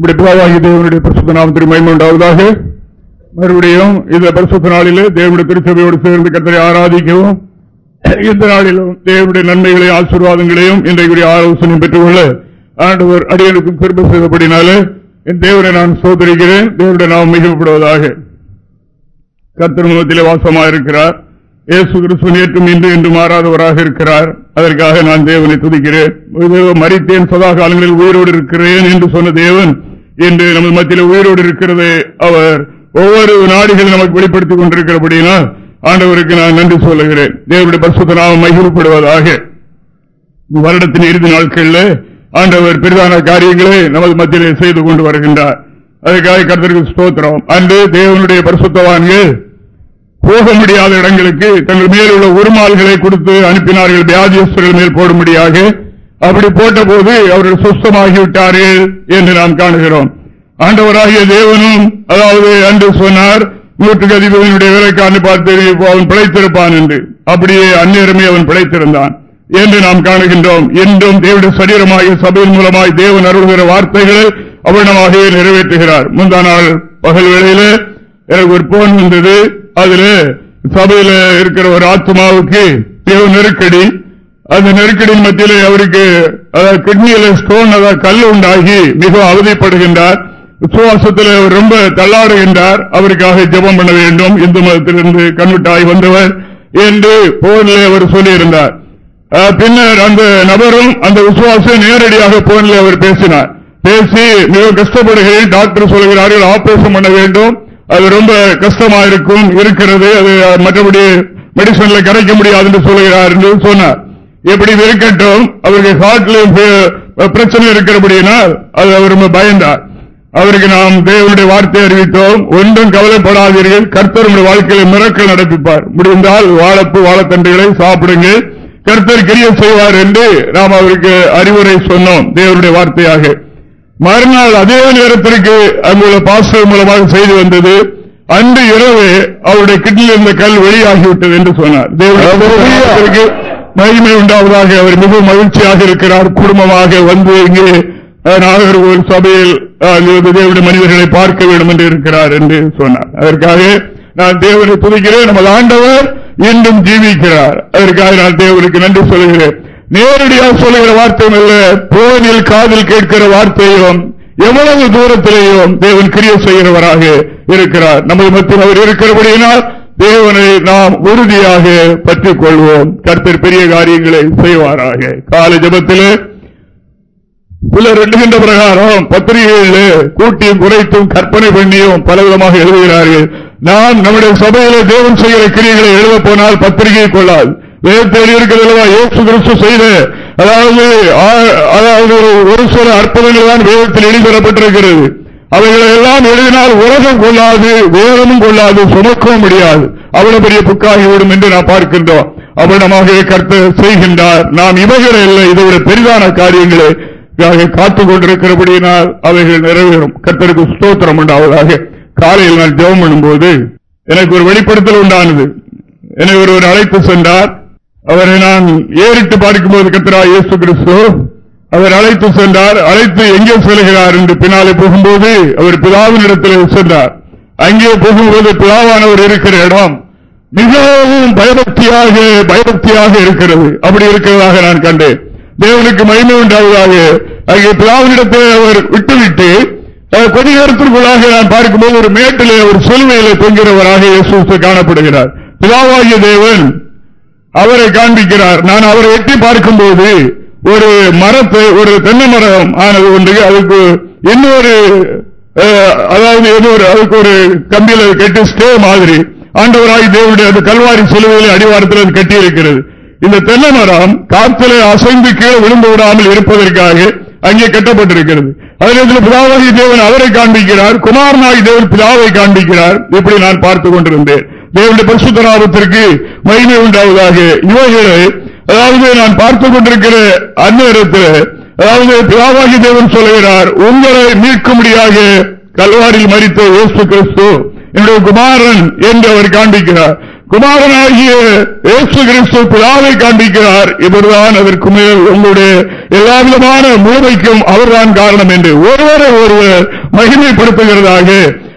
இப்படி பிதாவாகி தேவனுடைய பரிசுத்த நாமத்திற்கு மகிமை உண்டாவதாக. மறுபடியும் இந்த பரிசுத்த நாளிலே தேவனுடைய திருச்சபையோடு சேர்ந்து கத்தரை ஆராதிக்கவும் இந்த நாளிலும் தேவனுடைய நன்மைகளையும் ஆசீர்வாதங்களையும் இன்றைக்குரிய ஆலோசனை பெற்றுக்கொள்ள ஆண்டவர் அடியனுக்கும் திரும்ப செய்தபடினாலே என் தேவனை நான் சோதரிக்கிறேன் தேவனுடைய நாம் மிகப்படுவதாக. கர்த்தர் முகத்திலே வாசமாக இருக்கிறார் இயேசு கிறிஸ்து நேற்றும் இன்று என்று மாறாதவராக இருக்கிறார். அதற்காக நான் தேவனை துதிக்கிறேன். மறித்தேன் சதா காலங்களில் உயிரோடு இருக்கிறேன் என்று சொன்ன தேவன் இன்று நமது மத்தியில் உயிரோடு இருக்கிறது. அவர் ஒவ்வொரு நாடுகளும் நமக்கு வெளிப்படுத்திக் கொண்டிருக்கிறபடியினால் ஆண்டவருக்கு நான் நன்றி சொல்லுகிறேன். தேவருடைய பசுத்த நாமம் மகிழ்ப்படுவதாக வருடத்தின் இறுதி நாட்களில் ஆண்டவர் பெரிதான காரியங்களை நமது மத்தியிலே செய்து கொண்டு வருகின்றார். அதுக்காக கருத்திற்கு ஸ்தோத்திரம். அன்று தேவனுடைய பரிசுத்தவான்கள் போக முடியாத இடங்களுக்கு தங்கள் மேல் உள்ள உருமால்களை கொடுத்து அனுப்பினார்கள். வியாதியஸ்தர்கள் மேல் போடும்படியாக அப்படி போட்ட போது அவர்கள் சுஸ்தமாகிவிட்டார்கள் என்று நாம் காணுகிறோம். ஆண்டவராகிய தேவனும் அதாவது அன்று சொன்னார் நூற்றுக்கு அதிபதியினுடைய வேலைக்காரனை பார்த்து அவன் பிழைத்திருப்பான் என்று. அப்படியே அந்நேரமே அவன் பிழைத்திருந்தான் என்று நாம் காணுகின்றோம். என்றும் தேவடைய சரீரமாக சபையின் மூலமாய் தேவன் அருள்கிற வார்த்தைகளை அவனமாகவே நிறைவேற்றுகிறார். முந்தா நாள் பகல் வேளையில எனக்கு ஒரு போன் வந்தது. அதுல சபையில இருக்கிற ஒரு ஆத்மாவுக்கு தேவ நெருக்கடி அந்த நெருக்கடியின் மத்தியிலே அவருக்கு கிட்னியில ஸ்டோன் அதாவது கல் உண்டாகி மிகவும் அவதிப்படுகின்றார். விசுவாசத்தில் அவர் ரொம்ப தள்ளாடுகின்றார். அவருக்காக ஜெபம் பண்ண வேண்டும். இந்து மதத்திலிருந்து கண்விட்டாய் வந்தவர் என்று போனில் அவர் சொல்லியிருந்தார். பின்னர் அந்த நபரும் அந்த விசுவாசம் நேரடியாக போனில் அவர் பேசினார். பேசி மிக கஷ்டப்படுகிறேன் டாக்டர் சொல்கிறார்கள் ஆபரேஷன் பண்ண வேண்டும். அது ரொம்ப கஷ்டமா இருக்கும் இருக்கிறது. அது மற்றபடி மெடிசன்ல கிடைக்க முடியாது என்று சொல்லுகிறார் என்று சொன்னார். எப்படி இருக்கட்டும்? அவருக்கு ஹார்ட்ல பிரச்சனை இருக்கிறபடியினால் அது அவர் பயந்தார். அவருக்கு நாம் தேவனுடைய வார்த்தை அறிவித்தோம். ஒன்றும் கவலைப்படாதீர்கள். கர்த்தருடைய வாழ்க்கையில மிரக்கல் நடப்பிப்பார் முடிந்தால் வாழப்பு வாழத்தன்றுகளை சாப்பிடுங்கள். கர்த்தர் கிரிய செய்வார் என்று நாம் அவருக்கு அறிவுரை சொன்னோம். தேவனுடைய வார்த்தையாக. மறுநாள் அதே நேரத்திற்கு அங்குள்ள பாஸ்டர் மூலமாக செய்து வந்தது. அன்று இரவு அவருடைய கிட்னியில் இருந்த கல் வெளியாகிவிட்டது என்று சொன்னார். தேவனுடைய மகிமை உண்டாவதாக அவர் மிகவும் மகிழ்ச்சியாக இருக்கிறார். குடும்பமாக வந்து இங்கே நாகர்கோவில் சபையில் தேவனுடைய மனிதர்களை பார்க்க வேண்டும் என்று இருக்கிறார் என்று சொன்னார். அதற்காக நான் தேவனை துதிக்கிறேன். நமது ஆண்டவர் இன்றும் ஜீவிக்கிறார். அதற்காக நான் தேவனுக்கு நன்றி சொல்கிறேன் நேரடியாக சொல்லுகிற வார்த்தையும் அல்ல. போனில் காதில் கேட்கிற வார்த்தையும் எவ்வளவு தூரத்திலேயும் தேவன் கிரிய செய்கிறவராக இருக்கிறார். நமது மத்தியில் அவர் இருக்கிறபடியினால் தேவனை நாம் உறுதியாக பற்றிக் கொள்வோம் கர்த்தர் பெரிய காரியங்களை செய்வாராக. கால ஜபத்திலே சிலர் எழுகின்ற பிரகாரம் பத்திரிகைகளில் கூட்டியும் குறைத்தும் கற்பனை பண்ணியும் பலவிதமாக எழுதுகிறார்கள். நாம் நம்முடைய சபையில தேவன் செய்கிற கிரியைகளை எழுத போனால் பத்திரிகை கொள்ளாது வேதத்தில் இருக்கிறதா ஏற்று கிறிஸ்து செய்த அதாவது அதாவது ஒரு சில அற்புதங்கள் தான் வேதத்தில் எழுதப்பட்டிருக்கிறது அவைகளை எல்லாம் எழுதினால் உலகம் கொள்ளாது வேதமும் கொள்ளாது சுமக்கவும் முடியாது. அவ்வளவு பெரிய புக்காகிவிடும் என்று நாம் பார்க்கின்றோம். அவனமாக கருத்து செய்கின்றார். நாம் இவைகளை இல்லை இதோட பெரிதான காரியங்களை காத்துக் கொண்டிருக்கிறபடியினால் அவைகள் நிறைவேறும். கர்த்தருக்கு ஸ்தோத்திரம் உண்டாவதாக. காலையில் நான் ஜெபம் பண்ணும்போது எனக்கு ஒரு வெளிப்படுத்தல் உண்டானது. என்னை ஒருவர் அழைத்து சென்றார். அவரை நான் ஏறிட்டு பார்க்கும்போது கத்திரா இயேசு கிறிஸ்து அவர் அழைத்து சென்றார் அழைத்து எங்கே செல்கிறார் என்று பின்னாலே போகும்போது அவர் பிதாவின் இடத்தில் சென்றார். அங்கே போகும்போது பிதாவானவர் இருக்கிற இடம் மிகவும் பயபக்தியாக பயபக்தியாக இருக்கிறது. அப்படி இருக்கிறதாக நான் கண்டேன். தேவனுக்கு மகிமை உண்டாவதாக. அங்கே பிதாவினிடத்தை அவர் விட்டுவிட்டு கொஞ்ச நேரத்திற்குள்ளாக நான் பார்க்கும்போது ஒரு மேட்டிலே ஒரு சிலுவையில தொங்கிறவராக இயேசு காணப்படுகிறார். பிதாவாகிய தேவன் அவரை காண்பிக்கிறார். நான் அவரை எட்டி பார்க்கும்போது ஒரு மரத்தை ஒரு தென்னை மரம் ஆனது ஒன்று. அதுக்கு இன்னொரு அதாவது இன்னொரு அதுக்கு ஒரு கம்பியில் கட்டி ஸ்டே மாதிரி. ஆண்டவராய் தேவனுடைய அந்த கல்வாரி சிலுவையில் அடிவாரத்தில் அது கட்டி இருக்கிறது இந்த தென்னை மரம் காற்றிலே அசைந்து கீழே விழுந்து விடாமல் இருப்பதற்காக அங்கே கட்டப்பட்டிருக்கிறது. அதில் பிதாவாகி தேவன் அவரை காண்பிக்கிறார். குமாரனாகி தேவன் பிதாவை காண்பிக்கிறார். இப்படி நான் பார்த்துக் கொண்டிருந்தேன். தேவனுடைய பரிசுத்தராபத்திற்கு மகிமை உண்டாவதாக. இவைகளை அதாவது நான் பார்த்துக் கொண்டிருக்கிற அந்நேரத்தில் அதாவது பிதாவாகி தேவன் சொல்லுகிறார் உங்களை மீட்கும்படியாக கல்வாரில் மறித்த இயேசு கிறிஸ்து என்னுடைய குமாரன் என்று அவர் காண்பிக்கிறார். குமாரனாகிய இயேசு கிறிஸ்து பிதாவை காண்பிக்கிறார். இவர்தான் அதற்கு மேல் உங்களுடைய எல்லா விதமான முழுமைக்கும் அவர்தான் காரணம் என்று ஒருவரை ஒருவர் மகிமைப்படுத்துகிறதாக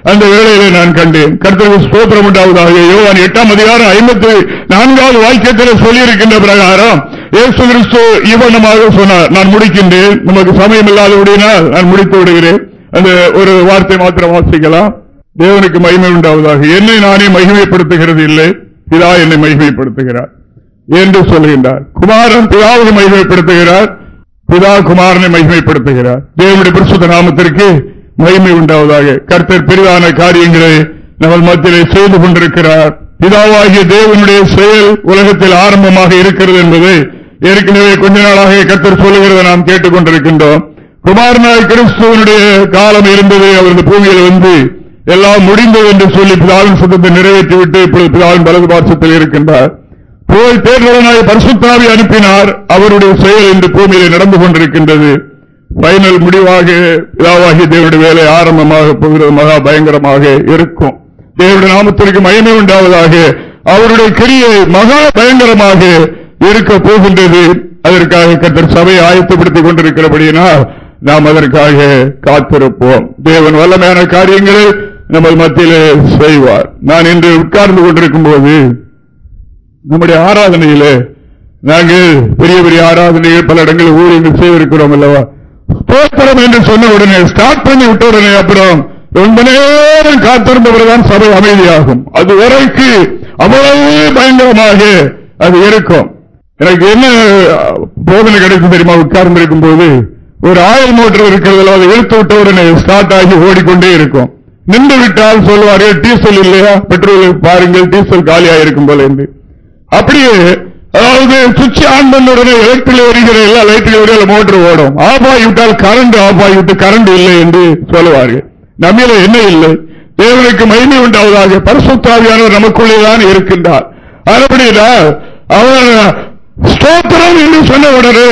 அந்த வேளையிலே நான் கண்டேன். கருத்தருக்கு ஸ்தோத்திரம் உண்டாவதாக. யோவான் எட்டாம் அதிகாரம் ஐம்பத்தி நான்காவது வாக்கியத்தில் சொல்லியிருக்கின்ற பிரகாரம் ஏசு கிறிஸ்து இவனமாக சொன்னார். நான் முடிக்கின்றேன். நமக்கு சமயம் இல்லாதபடினால் நான் முடித்து விடுகிறேன். அந்த ஒரு வார்த்தை மாத்திரம் வாசிக்கலாம். தேவனுக்கு மகிமை உண்டாவதாக. என்னை நானே மகிமைப்படுத்துகிறது இல்லை. பிதா என்னை மகிமைப்படுத்துகிறார் என்று சொல்கின்றார். குமாரன் பிதாவுக்கு மகிமைப்படுத்துகிறார். பிதா குமாரனை மகிமைப்படுத்துகிறார். தேவனுடைய பிரசுத்த நாமத்திற்கு மகிமை உண்டாவதாக. கர்த்தர் பெரிதான காரியங்களை நம்ம மத்தியிலே செய்து கொண்டிருக்கிறார். பிதாவாகிய தேவனுடைய செயல் உலகத்தில் ஆரம்பமாக இருக்கிறது என்பது ஏற்கனவே கொஞ்ச நாளாக கர்த்தர் சொல்லுகிறத நாம் கேட்டுக்கொண்டிருக்கின்றோம். குமாரனாய் கிறிஸ்துவனுடைய காலம் இருந்தது அவரது பூமியில் வந்து எல்லாம் முடிந்தது என்று சொல்லி பிதாவின் சுத்தத்தை நிறைவேற்றிவிட்டு இப்பொழுது பிதாவின் வலது பாசத்தில் இருக்கின்றார். போய் தேர்தலனாய் பரிசுத்தாவி அனுப்பினார். அவருடைய செயல் இன்று பூமியில் நடந்து கொண்டிருக்கின்றது. பைனல் முடிவாக பிதாவாகிய தேவனுடைய வேலை ஆரம்பமாக போகிறது. மகா பயங்கரமாக இருக்கும். தேவனுடைய நாமத்திற்கு மயமே உண்டாவதாக அவருடைய கிரியை மகா பயங்கரமாக இருக்க போகின்றது. அதற்காக கத்தர் சபையை ஆயத்தப்படுத்திக் கொண்டிருக்கிறபடியினால் நாம் அதற்காக காத்திருப்போம். தேவன் வல்லமையான காரியங்களை நமது மத்தியிலே செய்வார். நான் இன்று உட்கார்ந்து கொண்டிருக்கும் போது நம்முடைய ஆராதனையிலே நாங்கள் பெரிய பெரிய ஆராதனைகள் பல இடங்களில் ஊழியர்கள் செய்திருக்கிறோம் அல்லவா? ஸ்தோத்திரம் என்று சொன்ன உடனே ஸ்டார்ட் பண்ணி விட்ட உடனே அப்புறம் ரொம்ப நேரம் காத்திருந்தவர்தான் சபை அமைதியாகும். அது வரைக்கு அவ்வளவு பயங்கரமாக அது இருக்கும். எனக்கு என்ன போதனை கிடைக்கும் தெரியுமா? உட்கார்ந்து இருக்கும் போது ஒரு ஆயில் மோட்டர் இருக்கிறதுல அதை இழுத்து விட்ட உடனே ஸ்டார்ட் ஆகி ஓடிக்கொண்டே இருக்கும். நின்று விட்டால் சொல்லுவார்கள் டீசல் இல்லையா? பெட்ரோல் பாருங்கள் டீசல் காலியா இருக்கும் போல என்று அப்படியே அதாவது சுவிட்ச் ஆன் பண்ண உடனே எலக்ட்ரில் வருகிற எல்லா லைட்டுகள் மோட்டர் ஓடும் ஆஃப் ஆகிவிட்டால் கரண்ட் ஆஃப் ஆகிவிட்டு கரண்ட் இல்லை என்று சொல்லுவார்கள். நம்மில என்ன இல்லை? தேவனுக்கு மகிமை உண்டாவதாக பரிசுத்தாவியானவர் நமக்குள்ளேதான் இருக்கின்றார். அப்படின்னா அவர் ஸ்தோத்திரம் என்று சொன்ன உடனே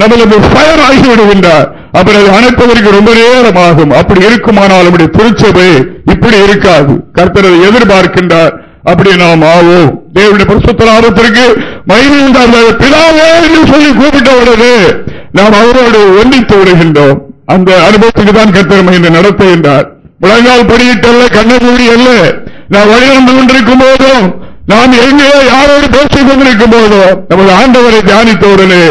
நம்மளுக்கு ஃபயர் ஆகி விடுகின்றார். அப்புறம் அது அணைப்பதற்கு ரொம்ப நேரம் ஆகும் அப்படி இருக்குமானால் நம்முடைய திருச்சபை இப்படி இருக்காது. கர்த்தரை எதிர்பார்க்கின்றார். அப்படி நாம் ஆவோம். தேவனுடைய பரிசுத்தலாபத்திற்கு மகிமை பிதாவே என்று சொல்லி கூப்பிட்ட உடனே நாம் அவரோடு ஒன்றித்து விடுகின்றோம். அந்த அனுபவத்துக்கு தான் கத்திரமை மகிழ்ந்து நடத்துகின்றார் முழங்கால் படியிட்டல்ல கண்ணமூடி அல்ல நாம் வழிநடந்து கொண்டிருக்கும் போதும் நாம் எங்கே யாரோடு பேசிக் கொண்டிருக்கும் போதோ நமது ஆண்டவரை தியானித்தவுடனே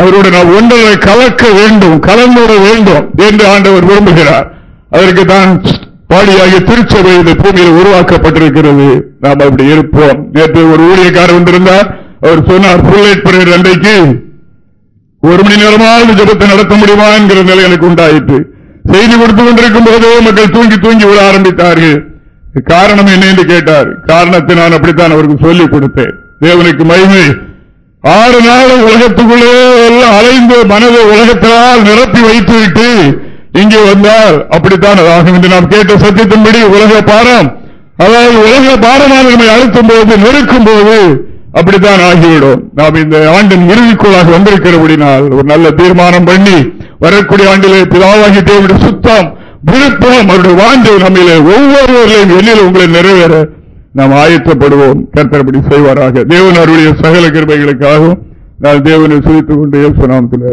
அவரோடு நாம் ஒன்றரை கலக்க வேண்டும் கலந்துட வேண்டும் என்று ஆண்டவர் விரும்புகிறார். அதற்கு தான் பாடியாகிய திருச்சபை இந்த பூமியில் உருவாக்கப்பட்டிருக்கிறது. நாம் அப்படி இருப்போம். நேற்று ஒரு ஊழியக்காரர் வந்திருந்தார். அவர் சொன்னார் அன்றைக்கு. ஒரு மணி நேரமாவது ஜபத்தை நடத்த முடியுமா? என்கிற நிலை எனக்கு உண்டாயிற்று. செய்தி கொடுத்து கொண்டிருக்கும் போதே மக்கள் தூங்கி தூங்கி விட ஆரம்பித்தார்கள். காரணம் என்ன என்று கேட்டார். காரணத்தை நான் அப்படித்தான் அவருக்கு சொல்லிக் கொடுத்தேன். தேவனுக்கு மகிமை. ஆறு நாள் உலகத்துக்குள்ளே எல்லாம் அலைந்து மனதை உலகத்தால் நிரப்பி வைத்துவிட்டு இங்கே வந்தால் அப்படித்தான் ஆகும் என்று நாம் கேட்ட சத்தியத்தின்படி உலக பாரம். அதாவது உலக பாரமான நம்மை அழுத்தும் போது நெருக்கும் போது அப்படித்தான் ஆகிவிடும். நாம் இந்த ஆண்டின் இறுதிக்குள்ளாக வந்திருக்கிறபடினால் ஒரு நல்ல தீர்மானம் பண்ணி வரக்கூடிய ஆண்டிலே பிதாவாகி தேவையுடைய சுத்தம் விருப்பம் அவருடைய வாஞ்சை நம்மிலே ஒவ்வொருவர்களையும் எண்ணில் உங்களை நிறைவேற நாம் ஆயத்தப்படுவோம். கர்த்தரப்படி செய்வாராக. தேவன் அவருடைய சகல கிருபைகளுக்காகவும் நான் தேவனை சுழித்துக் கொண்டே நாமத்தில்